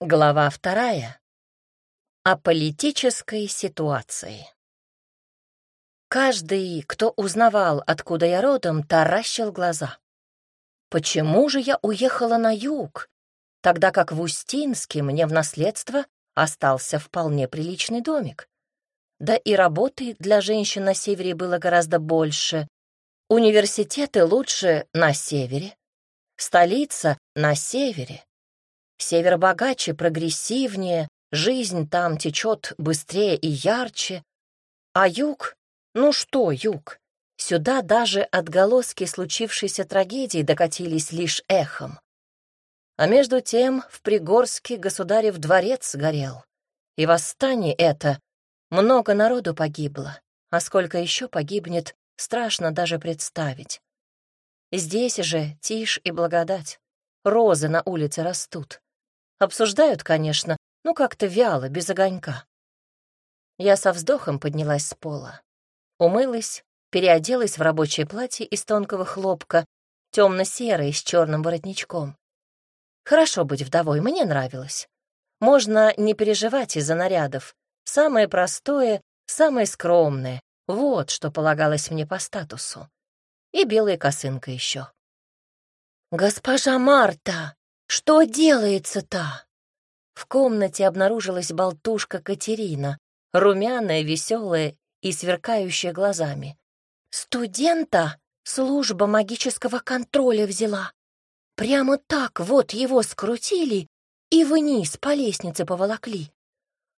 Глава вторая. О политической ситуации. Каждый, кто узнавал, откуда я родом, таращил глаза. Почему же я уехала на юг, тогда как в Устинске мне в наследство остался вполне приличный домик? Да и работы для женщин на севере было гораздо больше. Университеты лучше на севере, столица на севере. Север богаче, прогрессивнее, жизнь там течет быстрее и ярче. А юг? Ну что юг? Сюда даже отголоски случившейся трагедии докатились лишь эхом. А между тем в Пригорске государев дворец горел. И восстание это много народу погибло, а сколько еще погибнет, страшно даже представить. Здесь же тишь и благодать. Розы на улице растут. Обсуждают, конечно, но как-то вяло, без огонька. Я со вздохом поднялась с пола. Умылась, переоделась в рабочее платье из тонкого хлопка, темно-серое с черным воротничком. Хорошо быть вдовой, мне нравилось. Можно не переживать из-за нарядов. Самое простое, самое скромное — вот что полагалось мне по статусу. И белая косынка еще. «Госпожа Марта!» Что делается-то? В комнате обнаружилась болтушка Катерина, румяная, веселая и сверкающая глазами. Студента служба магического контроля взяла. Прямо так вот его скрутили и вниз по лестнице поволокли.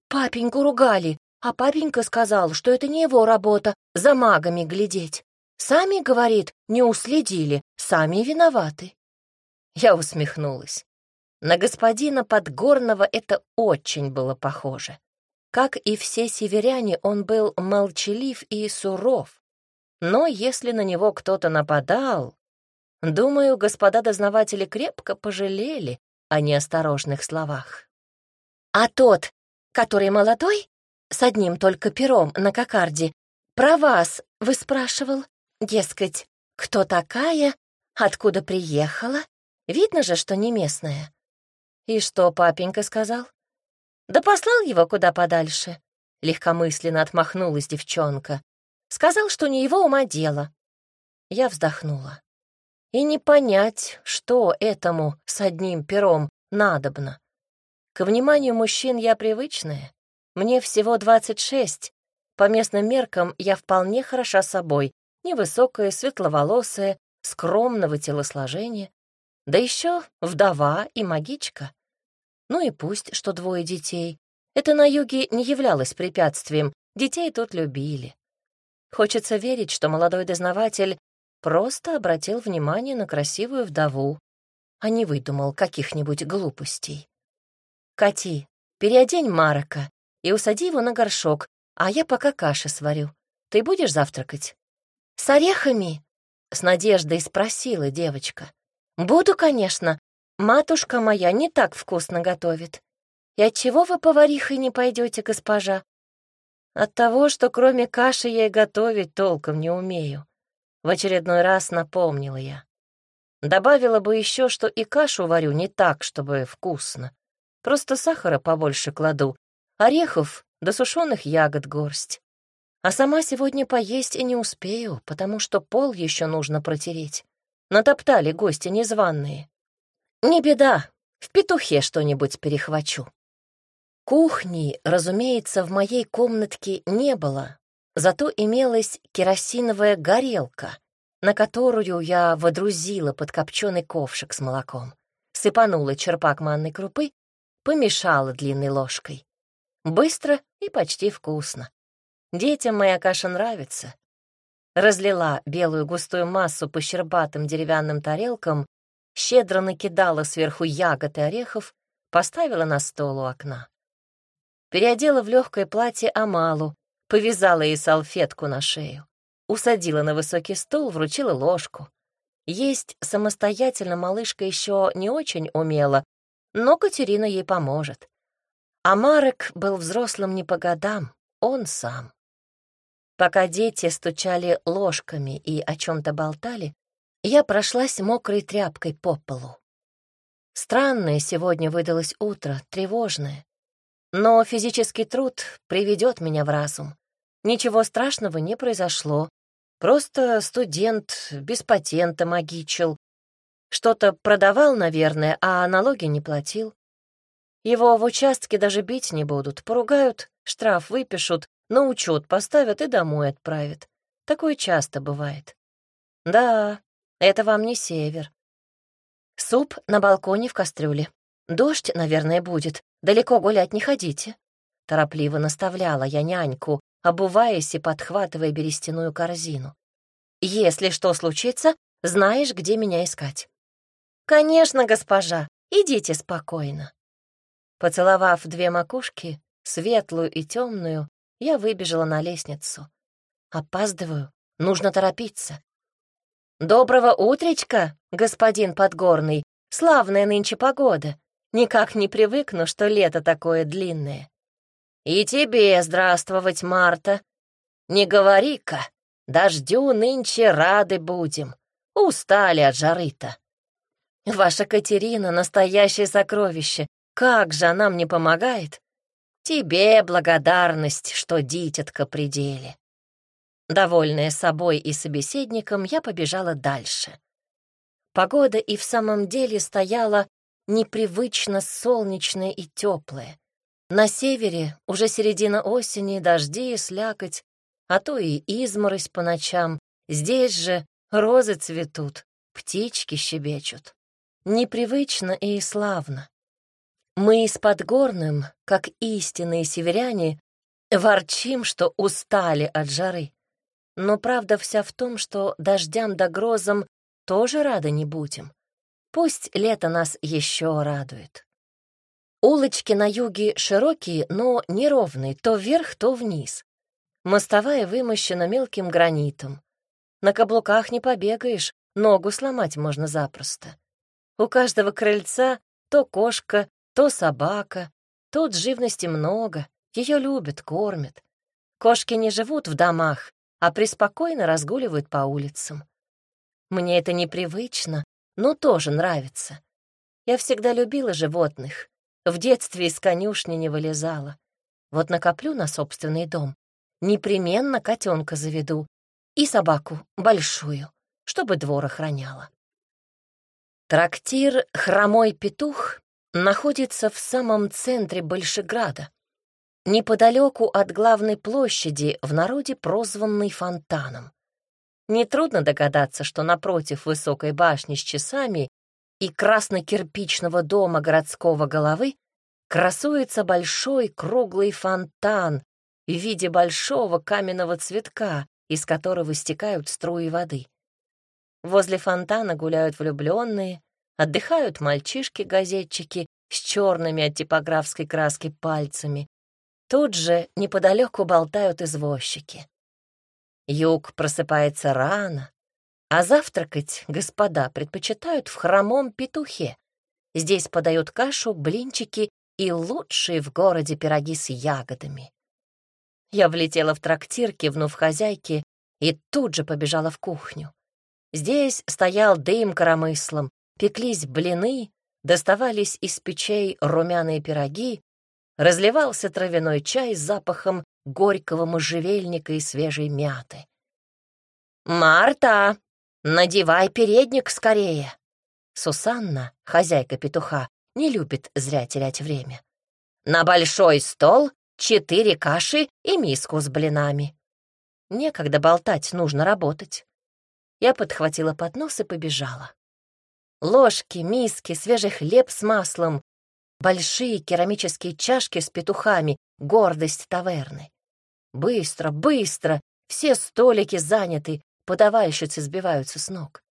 Папеньку ругали, а папенька сказал, что это не его работа за магами глядеть. Сами, говорит, не уследили, сами виноваты. Я усмехнулась. На господина Подгорного это очень было похоже. Как и все северяне, он был молчалив и суров. Но если на него кто-то нападал, думаю, господа дознаватели крепко пожалели о неосторожных словах. А тот, который молодой, с одним только пером на кокарде, про вас вы спрашивал, дескать, кто такая, откуда приехала, Видно же, что не местная. И что папенька сказал? Да послал его куда подальше. Легкомысленно отмахнулась девчонка. Сказал, что не его ума дело. Я вздохнула. И не понять, что этому с одним пером надобно. К вниманию мужчин я привычная. Мне всего двадцать шесть. По местным меркам я вполне хороша собой. Невысокая, светловолосая, скромного телосложения. Да еще вдова и магичка. Ну и пусть, что двое детей. Это на юге не являлось препятствием, детей тут любили. Хочется верить, что молодой дознаватель просто обратил внимание на красивую вдову, а не выдумал каких-нибудь глупостей. «Кати, переодень Марока и усади его на горшок, а я пока каши сварю. Ты будешь завтракать?» «С орехами?» — с надеждой спросила девочка. «Буду, конечно. Матушка моя не так вкусно готовит. И отчего вы поварихой не пойдете, госпожа?» «От того, что кроме каши я и готовить толком не умею», — в очередной раз напомнила я. Добавила бы еще, что и кашу варю не так, чтобы вкусно. Просто сахара побольше кладу, орехов да сушеных ягод горсть. А сама сегодня поесть и не успею, потому что пол еще нужно протереть. Натоптали гости незваные. Не беда, в петухе что-нибудь перехвачу. Кухни, разумеется, в моей комнатке не было, зато имелась керосиновая горелка, на которую я водрузила подкопченый ковшик с молоком, сыпанула черпак манной крупы, помешала длинной ложкой. Быстро и почти вкусно. Детям моя каша нравится, разлила белую густую массу по щербатым деревянным тарелкам, щедро накидала сверху ягод и орехов, поставила на стол у окна. Переодела в легкое платье Амалу, повязала ей салфетку на шею, усадила на высокий стул, вручила ложку. Есть самостоятельно малышка еще не очень умела, но Катерина ей поможет. А Марек был взрослым не по годам, он сам. Пока дети стучали ложками и о чем-то болтали, я прошлась мокрой тряпкой по полу. Странное сегодня выдалось утро, тревожное. Но физический труд приведет меня в разум. Ничего страшного не произошло. Просто студент без патента магичил. Что-то продавал, наверное, а налоги не платил. Его в участке даже бить не будут, поругают, штраф выпишут, на учет поставят и домой отправят. Такое часто бывает. Да, это вам не север. Суп на балконе в кастрюле. Дождь, наверное, будет. Далеко гулять не ходите. Торопливо наставляла я няньку, обуваясь и подхватывая берестяную корзину. «Если что случится, знаешь, где меня искать». «Конечно, госпожа, идите спокойно». Поцеловав две макушки, светлую и темную, я выбежала на лестницу. Опаздываю, нужно торопиться. «Доброго утречка, господин Подгорный! Славная нынче погода! Никак не привыкну, что лето такое длинное!» «И тебе здравствовать, Марта! Не говори-ка, дождю нынче рады будем, устали от жары-то!» «Ваша Катерина — настоящее сокровище! Как же она мне помогает!» «Тебе благодарность, что дитятка при деле!» Довольная собой и собеседником, я побежала дальше. Погода и в самом деле стояла непривычно солнечная и теплая. На севере уже середина осени, дожди и слякоть, а то и изморозь по ночам. Здесь же розы цветут, птички щебечут. Непривычно и славно. Мы с Подгорным, как истинные северяне, ворчим, что устали от жары. Но правда вся в том, что дождям да грозам тоже рады не будем. Пусть лето нас еще радует. Улочки на юге широкие, но неровные, то вверх, то вниз. Мостовая вымощена мелким гранитом. На каблуках не побегаешь, ногу сломать можно запросто. У каждого крыльца то кошка, то собака. Тут живности много, ее любят, кормят. Кошки не живут в домах, а преспокойно разгуливают по улицам. Мне это непривычно, но тоже нравится. Я всегда любила животных. В детстве из конюшни не вылезала. Вот накоплю на собственный дом. Непременно котенка заведу. И собаку большую, чтобы двор охраняла. Трактир «Хромой петух» находится в самом центре Большеграда неподалеку от главной площади, в народе прозванной фонтаном. Нетрудно догадаться, что напротив высокой башни с часами и красно-кирпичного дома городского головы красуется большой круглый фонтан в виде большого каменного цветка, из которого стекают струи воды. Возле фонтана гуляют влюбленные, отдыхают мальчишки-газетчики с черными от типографской краски пальцами, Тут же неподалеку болтают извозчики. Юг просыпается рано, а завтракать господа предпочитают в хромом петухе. Здесь подают кашу, блинчики и лучшие в городе пироги с ягодами. Я влетела в трактир, кивнув хозяйке, и тут же побежала в кухню. Здесь стоял дым коромыслом, пеклись блины, доставались из печей румяные пироги, разливался травяной чай с запахом горького можжевельника и свежей мяты. «Марта, надевай передник скорее!» Сусанна, хозяйка петуха, не любит зря терять время. «На большой стол четыре каши и миску с блинами. Некогда болтать, нужно работать». Я подхватила поднос и побежала. Ложки, миски, свежий хлеб с маслом, Большие керамические чашки с петухами — гордость таверны. Быстро, быстро, все столики заняты, подавальщицы сбиваются с ног.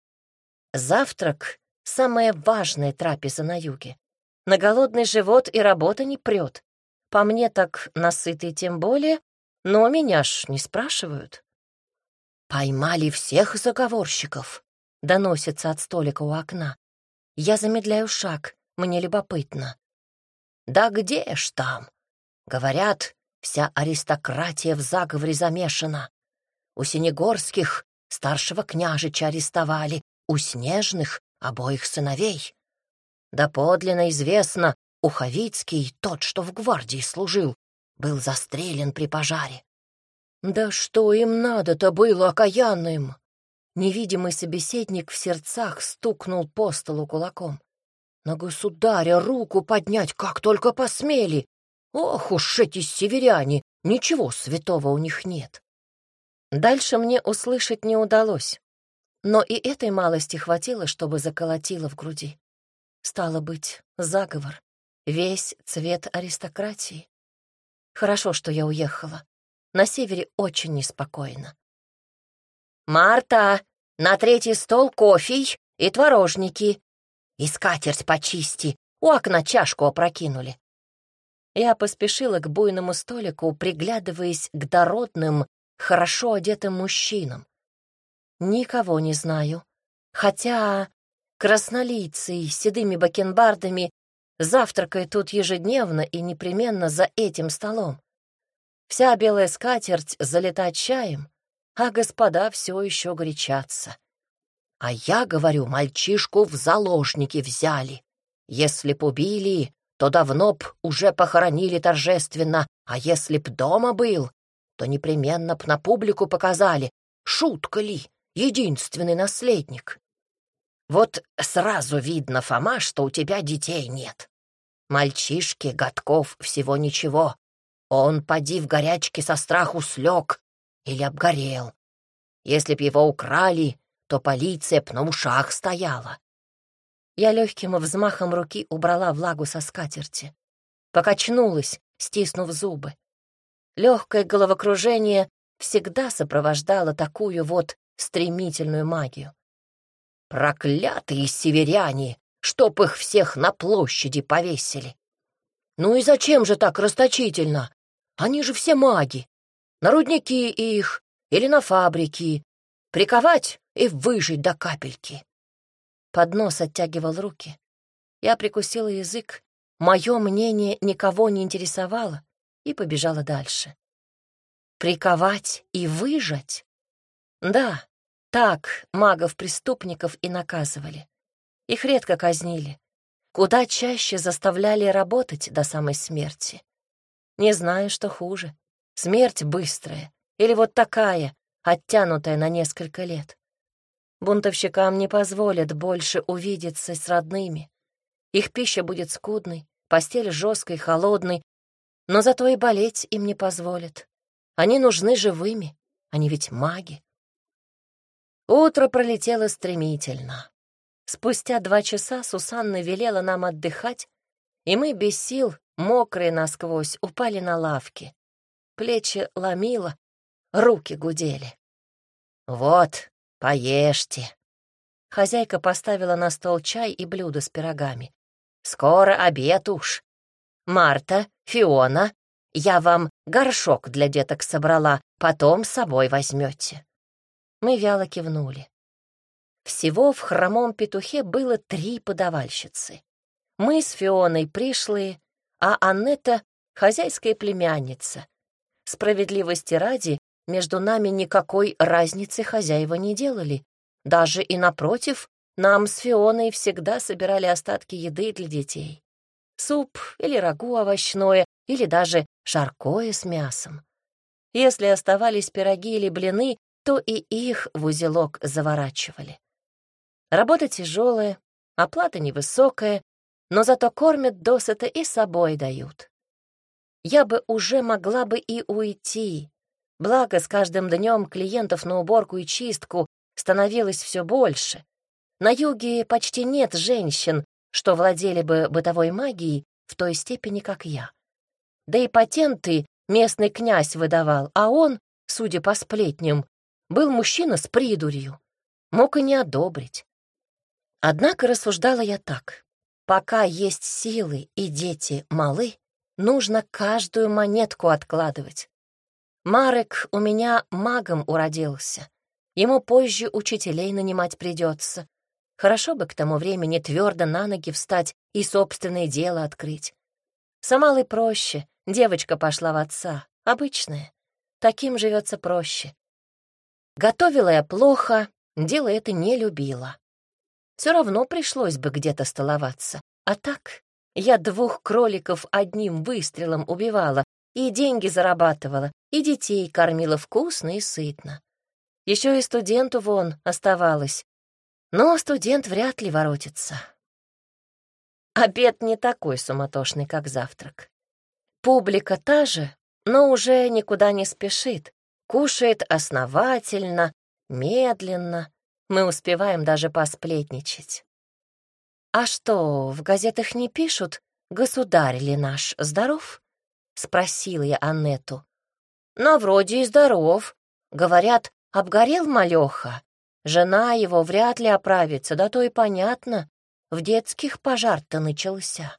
Завтрак — самая важная трапеза на юге. На голодный живот и работа не прет. По мне так насытый тем более, но меня ж не спрашивают. «Поймали всех заговорщиков», — доносится от столика у окна. Я замедляю шаг, мне любопытно. Да где ж там? Говорят, вся аристократия в заговоре замешана. У Синегорских старшего княжича арестовали, у Снежных — обоих сыновей. Да подлинно известно, Уховицкий, тот, что в гвардии служил, был застрелен при пожаре. Да что им надо-то было окаянным? Невидимый собеседник в сердцах стукнул по столу кулаком. На государя руку поднять как только посмели. Ох уж эти северяне, ничего святого у них нет. Дальше мне услышать не удалось, но и этой малости хватило, чтобы заколотило в груди. Стало быть, заговор, весь цвет аристократии. Хорошо, что я уехала. На севере очень неспокойно. «Марта, на третий стол кофе и творожники. И скатерть почисти, у окна чашку опрокинули». Я поспешила к буйному столику, приглядываясь к дородным, хорошо одетым мужчинам. Никого не знаю, хотя краснолицый седыми бакенбардами завтракает тут ежедневно и непременно за этим столом. Вся белая скатерть залита чаем, а господа все еще горячатся. А я говорю, мальчишку в заложники взяли. Если б убили, то давно б уже похоронили торжественно, а если б дома был, то непременно б на публику показали, шутка ли, единственный наследник. Вот сразу видно, Фома, что у тебя детей нет. Мальчишке годков всего ничего, он, поди в горячке, со страху слег или обгорел. Если б его украли, то полиция б ушах стояла. Я легким взмахом руки убрала влагу со скатерти. Покачнулась, стиснув зубы. Легкое головокружение всегда сопровождало такую вот стремительную магию. Проклятые северяне, чтоб их всех на площади повесили! Ну и зачем же так расточительно? Они же все маги. На рудники их или на фабрики. Приковать и выжить до капельки. Поднос оттягивал руки. Я прикусила язык. Мое мнение никого не интересовало и побежала дальше. Приковать и выжать? Да, так магов-преступников и наказывали. Их редко казнили. Куда чаще заставляли работать до самой смерти. Не знаю, что хуже. Смерть быстрая или вот такая, оттянутая на несколько лет. Бунтовщикам не позволят больше увидеться с родными. Их пища будет скудной, постель жесткой, холодной, но зато и болеть им не позволят. Они нужны живыми, они ведь маги. Утро пролетело стремительно. Спустя два часа Сусанна велела нам отдыхать, и мы без сил мокрые насквозь, упали на лавки. Плечи ломило, руки гудели. «Вот, поешьте». Хозяйка поставила на стол чай и блюдо с пирогами. «Скоро обед уж. Марта, Фиона, я вам горшок для деток собрала, потом с собой возьмете». Мы вяло кивнули. Всего в хромом петухе было три подавальщицы. Мы с Фионой пришлые, а Аннета — хозяйская племянница. Справедливости ради, между нами никакой разницы хозяева не делали. Даже и напротив, нам с Фионой всегда собирали остатки еды для детей. Суп или рагу овощное, или даже жаркое с мясом. Если оставались пироги или блины, то и их в узелок заворачивали. Работа тяжелая, оплата невысокая, но зато кормят досыта и собой дают. Я бы уже могла бы и уйти, благо с каждым днем клиентов на уборку и чистку становилось все больше. На юге почти нет женщин, что владели бы бытовой магией в той степени, как я. Да и патенты местный князь выдавал, а он, судя по сплетням, был мужчина с придурью. Мог и не одобрить. Однако рассуждала я так. Пока есть силы и дети малы, нужно каждую монетку откладывать. Марек у меня магом уродился. Ему позже учителей нанимать придется. Хорошо бы к тому времени твердо на ноги встать и собственное дело открыть. Самалой проще, девочка пошла в отца, обычная. Таким живется проще. Готовила я плохо, дело это не любила. Все равно пришлось бы где-то столоваться, А так я двух кроликов одним выстрелом убивала, и деньги зарабатывала, и детей кормила вкусно и сытно. Еще и студенту вон оставалось. Но студент вряд ли воротится. Обед не такой суматошный, как завтрак. Публика та же, но уже никуда не спешит. Кушает основательно, медленно. Мы успеваем даже посплетничать. «А что, в газетах не пишут, государь ли наш здоров?» — спросила я Аннету. «Но вроде и здоров. Говорят, обгорел малёха. Жена его вряд ли оправится, да то и понятно. В детских пожар-то начался».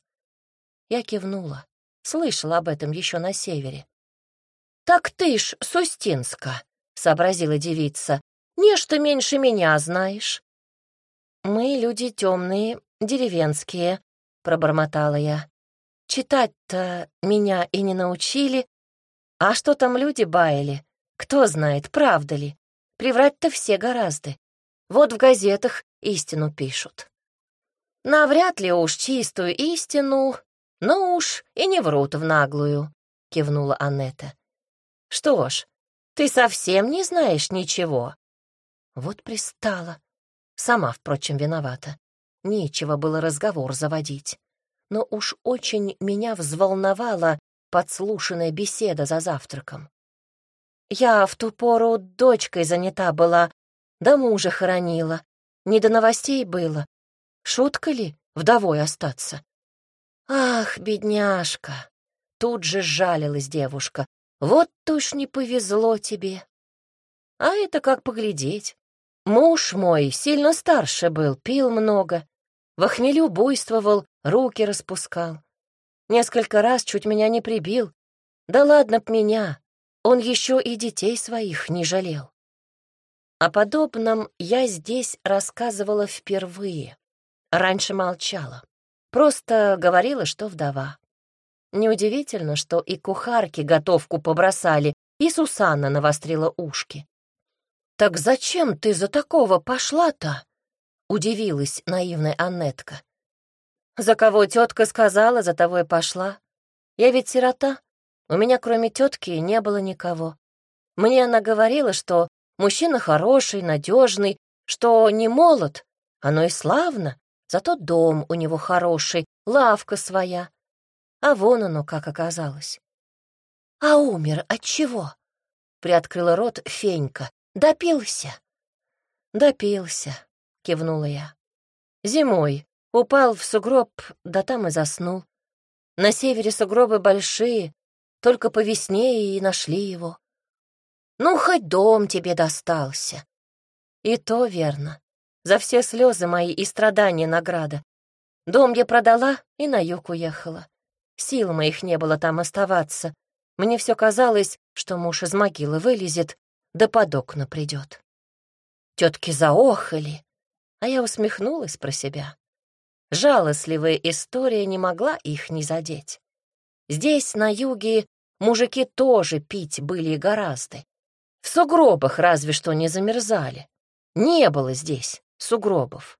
Я кивнула. Слышала об этом еще на севере. «Так ты ж с Устинска», — сообразила девица. «Нечто меньше меня знаешь». «Мы люди темные, деревенские», — пробормотала я. «Читать-то меня и не научили. А что там люди баяли? Кто знает, правда ли? Приврать-то все гораздо. Вот в газетах истину пишут». «Навряд ли уж чистую истину, но уж и не врут в наглую», — кивнула Аннета. Что ж, ты совсем не знаешь ничего. Вот пристала. Сама, впрочем, виновата. Нечего было разговор заводить. Но уж очень меня взволновала подслушанная беседа за завтраком. Я в ту пору дочкой занята была, да мужа хоронила. Не до новостей было. Шутка ли вдовой остаться? Ах, бедняжка! Тут же жалилась девушка. Вот уж не повезло тебе. А это как поглядеть. Муж мой сильно старше был, пил много, в хмелю буйствовал, руки распускал. Несколько раз чуть меня не прибил. Да ладно б меня, он еще и детей своих не жалел. О подобном я здесь рассказывала впервые. Раньше молчала. Просто говорила, что вдова. Неудивительно, что и кухарки готовку побросали, и Сусанна навострила ушки. «Так зачем ты за такого пошла-то?» — удивилась наивная Аннетка. «За кого тетка сказала, за того и пошла. Я ведь сирота, у меня кроме тетки не было никого. Мне она говорила, что мужчина хороший, надежный, что не молод, оно и славно, зато дом у него хороший, лавка своя. А вон оно как оказалось. «А умер от чего?» — приоткрыла рот Фенька. «Допился?» «Допился», — кивнула я. «Зимой упал в сугроб, да там и заснул. На севере сугробы большие, только по весне и нашли его. Ну, хоть дом тебе достался. И то верно. За все слезы мои и страдания награда. Дом я продала и на юг уехала. Сил моих не было там оставаться. Мне все казалось, что муж из могилы вылезет, да под окна придет. Тетки заохали, а я усмехнулась про себя. Жалостливая история не могла их не задеть. Здесь, на юге, мужики тоже пить были гораздо. В сугробах разве что не замерзали. Не было здесь сугробов.